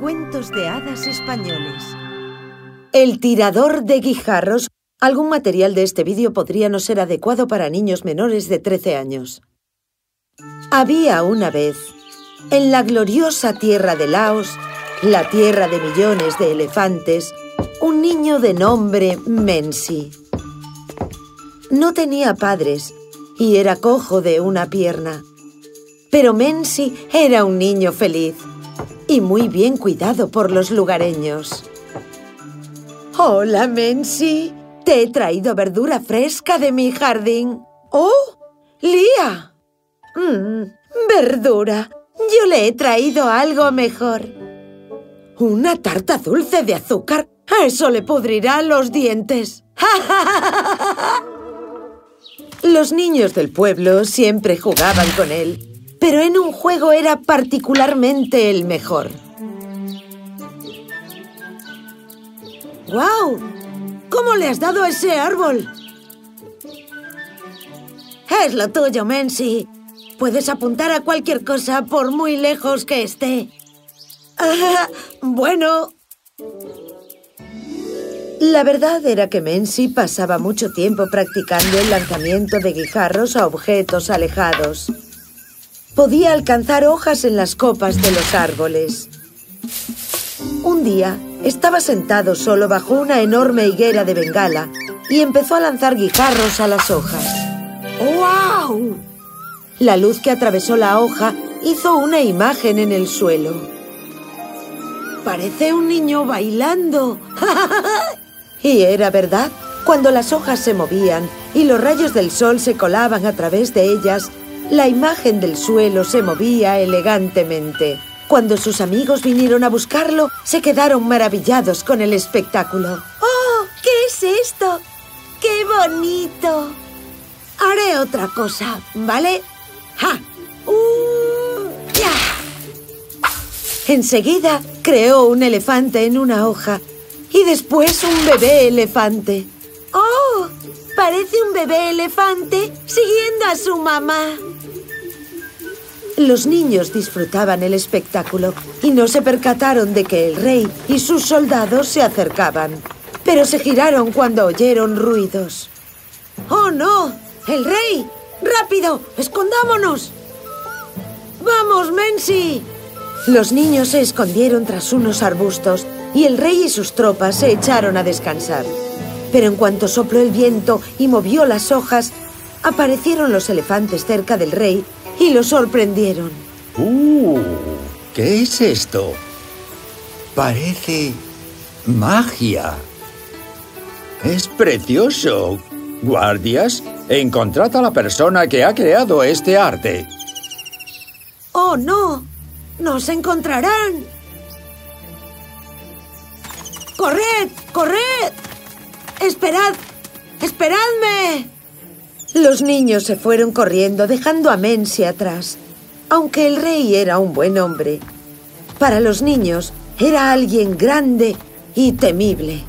Cuentos de hadas españoles. El tirador de guijarros. Algún material de este vídeo podría no ser adecuado para niños menores de 13 años. Había una vez, en la gloriosa tierra de Laos, la tierra de millones de elefantes, un niño de nombre Mensi. No tenía padres y era cojo de una pierna. Pero Mensi era un niño feliz y muy bien cuidado por los lugareños. Hola, Mensi. Te he traído verdura fresca de mi jardín. ¡Oh! ¡Lía! Mmm, verdura. Yo le he traído algo mejor. ¿Una tarta dulce de azúcar? Eso le pudrirá los dientes. Los niños del pueblo siempre jugaban con él pero en un juego era particularmente el mejor. ¡Guau! ¿Cómo le has dado ese árbol? Es lo tuyo, Mensi. Puedes apuntar a cualquier cosa por muy lejos que esté. bueno... La verdad era que Mensi pasaba mucho tiempo practicando el lanzamiento de guijarros a objetos alejados podía alcanzar hojas en las copas de los árboles. Un día, estaba sentado solo bajo una enorme higuera de bengala y empezó a lanzar guijarros a las hojas. ¡Wow! La luz que atravesó la hoja hizo una imagen en el suelo. Parece un niño bailando. y era verdad. Cuando las hojas se movían y los rayos del sol se colaban a través de ellas, la imagen del suelo se movía elegantemente. Cuando sus amigos vinieron a buscarlo, se quedaron maravillados con el espectáculo. ¡Oh! ¿Qué es esto? ¡Qué bonito! Haré otra cosa, ¿vale? ¡Ja! ¡Uh! ¡Ya! Enseguida creó un elefante en una hoja y después un bebé elefante. ¡Oh! Parece un bebé elefante siguiendo a su mamá. Los niños disfrutaban el espectáculo y no se percataron de que el rey y sus soldados se acercaban. Pero se giraron cuando oyeron ruidos. ¡Oh, no! ¡El rey! ¡Rápido! ¡Escondámonos! ¡Vamos, Mensi! Los niños se escondieron tras unos arbustos y el rey y sus tropas se echaron a descansar. Pero en cuanto sopló el viento y movió las hojas, aparecieron los elefantes cerca del rey y lo sorprendieron. ¡Uh! ¿Qué es esto? Parece magia. Es precioso. Guardias, encontrad a la persona que ha creado este arte. ¡Oh, no! ¡Nos encontrarán! ¡Corred! ¡Corred! ¡Esperad! ¡Esperadme! Los niños se fueron corriendo dejando a Mensi atrás. Aunque el rey era un buen hombre, para los niños era alguien grande y temible.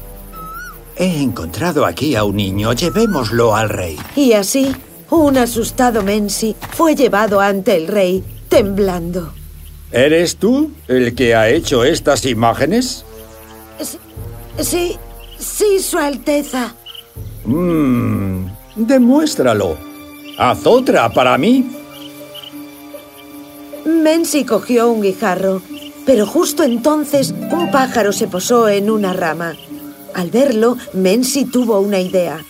He encontrado aquí a un niño, llevémoslo al rey. Y así, un asustado Mensi fue llevado ante el rey, temblando. ¿Eres tú el que ha hecho estas imágenes? Sí, sí, Su Alteza. Mmm, Demuéstralo. Haz otra para mí. Mensi cogió un guijarro, pero justo entonces un pájaro se posó en una rama. Al verlo, Mensi tuvo una idea.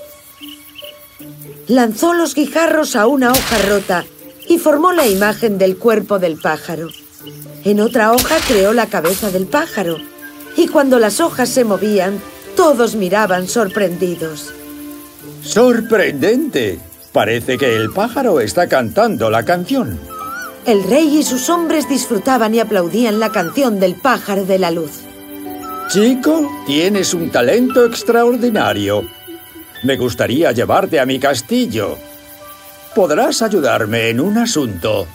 Lanzó los guijarros a una hoja rota y formó la imagen del cuerpo del pájaro. En otra hoja creó la cabeza del pájaro. Y cuando las hojas se movían, todos miraban sorprendidos. ¡Sorprendente! Parece que el pájaro está cantando la canción. El rey y sus hombres disfrutaban y aplaudían la canción del pájaro de la luz. Chico, tienes un talento extraordinario. Me gustaría llevarte a mi castillo. Podrás ayudarme en un asunto.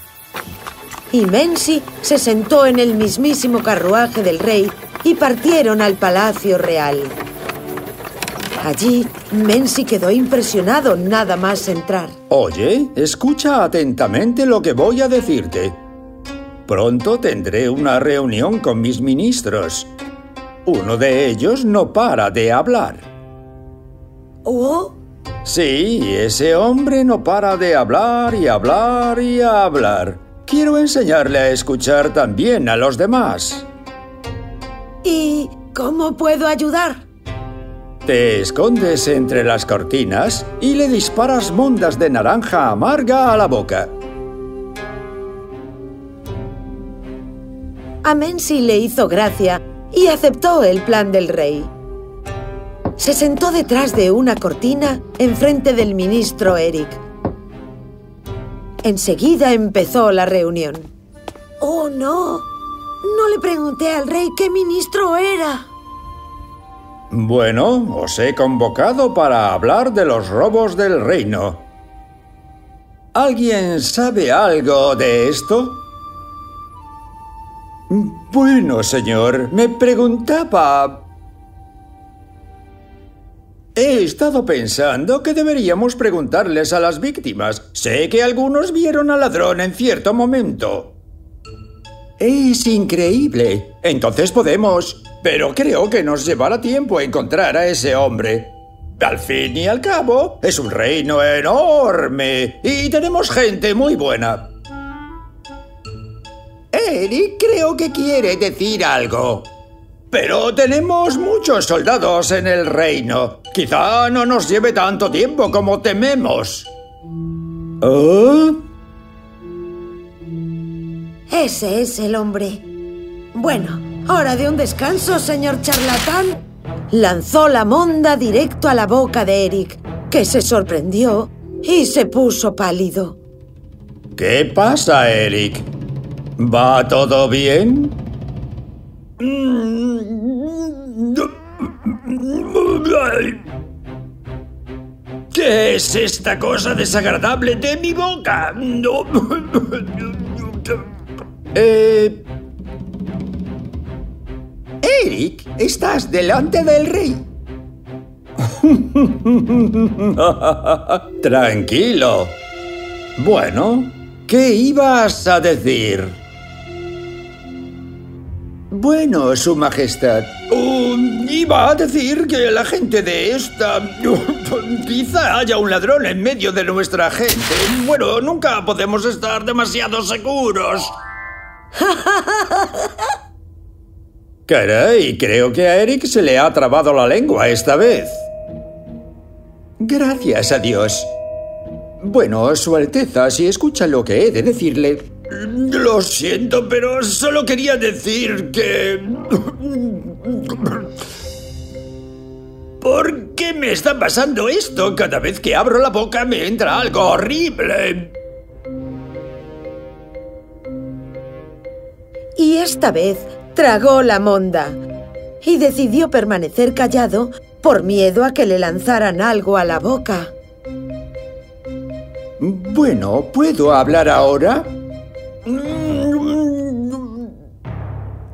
Y Mensi se sentó en el mismísimo carruaje del rey y partieron al palacio real. Allí, Mensi quedó impresionado nada más entrar. Oye, escucha atentamente lo que voy a decirte. Pronto tendré una reunión con mis ministros. Uno de ellos no para de hablar. ¿Oh? Sí, ese hombre no para de hablar y hablar y hablar. Quiero enseñarle a escuchar también a los demás. ¿Y cómo puedo ayudar? Te escondes entre las cortinas y le disparas mondas de naranja amarga a la boca. A Mensi le hizo gracia y aceptó el plan del rey. Se sentó detrás de una cortina enfrente del ministro Eric. Enseguida empezó la reunión. ¡Oh, no! No le pregunté al rey qué ministro era. Bueno, os he convocado para hablar de los robos del reino. ¿Alguien sabe algo de esto? Bueno, señor, me preguntaba... He estado pensando que deberíamos preguntarles a las víctimas. Sé que algunos vieron al ladrón en cierto momento. Es increíble. Entonces podemos... Pero creo que nos llevará tiempo encontrar a ese hombre. Al fin y al cabo, es un reino enorme y tenemos gente muy buena. Eric creo que quiere decir algo. Pero tenemos muchos soldados en el reino. Quizá no nos lleve tanto tiempo como tememos. ¿Oh? Ese es el hombre. Bueno, hora de un descanso, señor charlatán. Lanzó la monda directo a la boca de Eric, que se sorprendió y se puso pálido. ¿Qué pasa, Eric? ¿Va todo bien? ¿Qué es esta cosa desagradable de mi boca? No. Eh... Eric, estás delante del rey. Tranquilo. Bueno, ¿qué ibas a decir? Bueno, Su Majestad. Iba a decir que la gente de esta... Quizá haya un ladrón en medio de nuestra gente. Bueno, nunca podemos estar demasiado seguros. Caray, creo que a Eric se le ha trabado la lengua esta vez. Gracias a Dios. Bueno, Su Alteza, si escucha lo que he de decirle... Lo siento, pero solo quería decir que... ¿Por qué me está pasando esto? Cada vez que abro la boca me entra algo horrible. Y esta vez tragó la monda y decidió permanecer callado por miedo a que le lanzaran algo a la boca. Bueno, ¿puedo hablar ahora?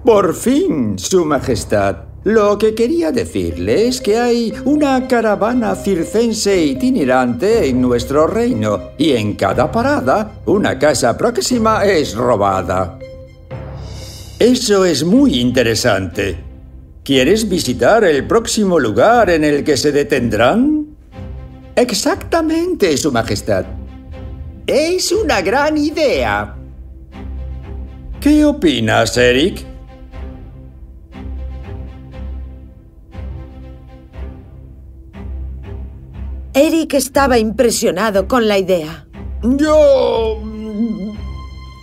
Por fin, Su Majestad. Lo que quería decirle es que hay una caravana circense itinerante en nuestro reino y en cada parada una casa próxima es robada. Eso es muy interesante. ¿Quieres visitar el próximo lugar en el que se detendrán? Exactamente, Su Majestad. Es una gran idea. ¿Qué opinas, Eric? Eric estaba impresionado con la idea. Yo...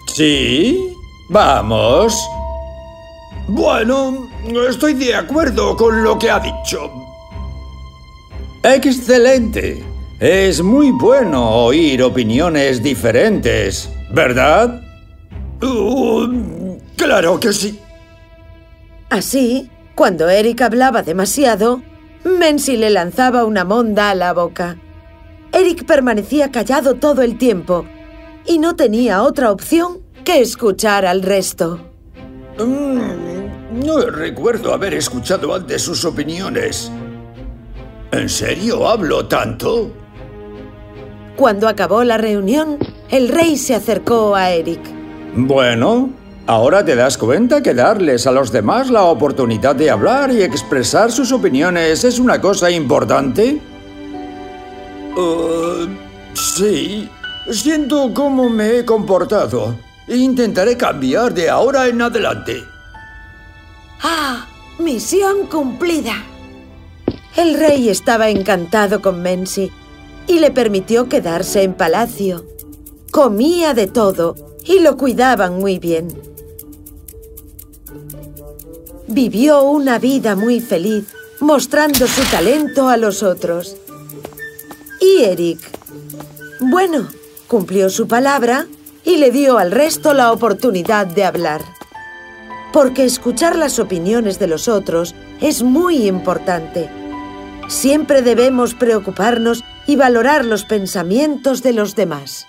¿Sí? Vamos. Bueno, estoy de acuerdo con lo que ha dicho. Excelente. Es muy bueno oír opiniones diferentes, ¿verdad? Uh, claro que sí. Así, cuando Eric hablaba demasiado, Mensi le lanzaba una monda a la boca. Eric permanecía callado todo el tiempo y no tenía otra opción que escuchar al resto. Mm, no recuerdo haber escuchado antes sus opiniones. ¿En serio hablo tanto? Cuando acabó la reunión, el rey se acercó a Eric. Bueno, ¿Ahora te das cuenta que darles a los demás la oportunidad de hablar y expresar sus opiniones es una cosa importante? Uh, sí. Siento cómo me he comportado. Intentaré cambiar de ahora en adelante. ¡Ah! Misión cumplida. El rey estaba encantado con Mensi y le permitió quedarse en palacio. Comía de todo y lo cuidaban muy bien. Vivió una vida muy feliz, mostrando su talento a los otros. Y Eric, bueno, cumplió su palabra y le dio al resto la oportunidad de hablar. Porque escuchar las opiniones de los otros es muy importante. Siempre debemos preocuparnos y valorar los pensamientos de los demás.